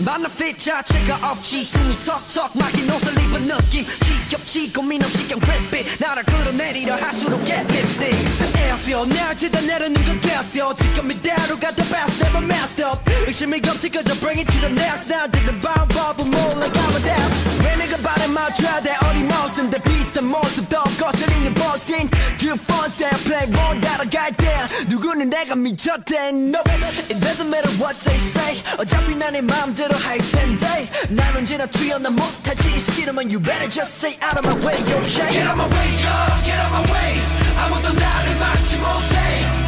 만나 fit 자체가 없지 숨이 턱턱 막힌 옷을 입은 느낌 지겹지 고민 없이 그냥 rip it 나를 끌어내리려 할수록 get lifted 에어표 날 지다 내려는 건 됐어 지금 이대로 가도 best never messed up 의심이 없지 그저 bring it to the next now 듣는 방법은 몰라 가면 왜 내가 발에 맞춰야 돼 어림없음데 못 따라갈 때 누구는 내가 미쳤대 no it doesn't matter what they say 어차피 난내 마음대로 할 텐데 날 언제나 투여나 못할 지기 싫으면 you better just stay out of my way okay Get out my way, yo, get out my way 아무도 나를 막지 못해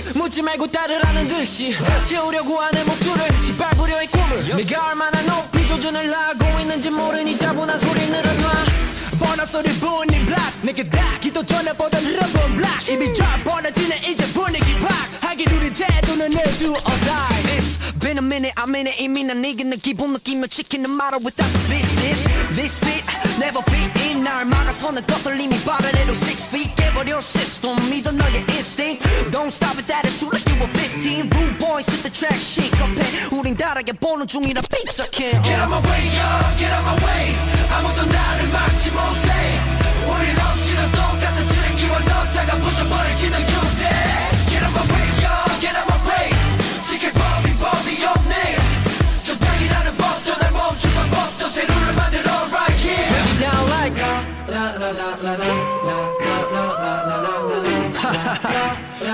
규칙 묻지 말고 따르라는 듯이 채우려고 하는 목줄을 짓밟으려 의 꿈을. 내가 얼마나 높이 조준을 하고 있는지 모르니 따분한 소리 늘어놔. 번화 소리 분이 black. 내게 다 기도 전에보단 흐름은 black. 입이 쫙 벌어지네 이제 분위기 팍 하기 우리 태도는 늘 do or die. It's been a minute I'm in it. 이미 난 이기는 기분 느끼며 지키는 말을 without the business. This fit never fit in. 날 막아서는 이미 빠르래도 six feet. 깨버려 system 우린 다르게 보는 중이라 삐쩍해 Get out my way, yo, get out my way 아무도 나를 막지 못해 우린 억지로 똑같은 트랙기와 넣다가 부숴버릴지는 유대 Get out my way, yo, get out my way 지킬 법이 법이 없네 적당이라는 법도 날 멈추는 법도 새 룰을 만들어 right here Break it down like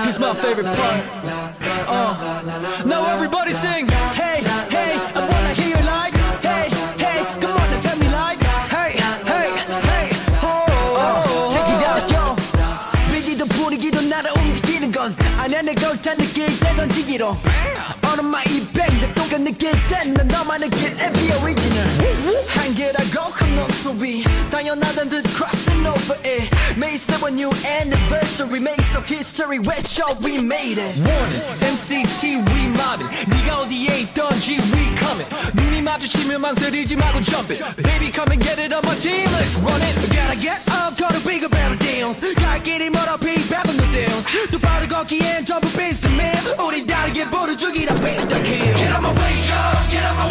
Here's my favorite part uh. Now everybody sing 넌 안하는 걸다 느낄 때 던지기로. On my 입백 내 똥간 느낄 땐난 너만의 길 every original. 한계라고 큰놈 소비 당연하던 듯 crossing over it. May 7 new anniversary make so history 외쳐 we made it? Warning NCT we mobbing 니가 어디에 있던지 we coming 눈이 마주치면 망설이지 말고 jump it. Baby come and get it on my team let's run it. Gotta get up gotta be a better dance Gotta get it 똑바로 걷기엔 전부 비슷해 우리 다르게 부르주기라 beat the kill Get out my way, yo, get out my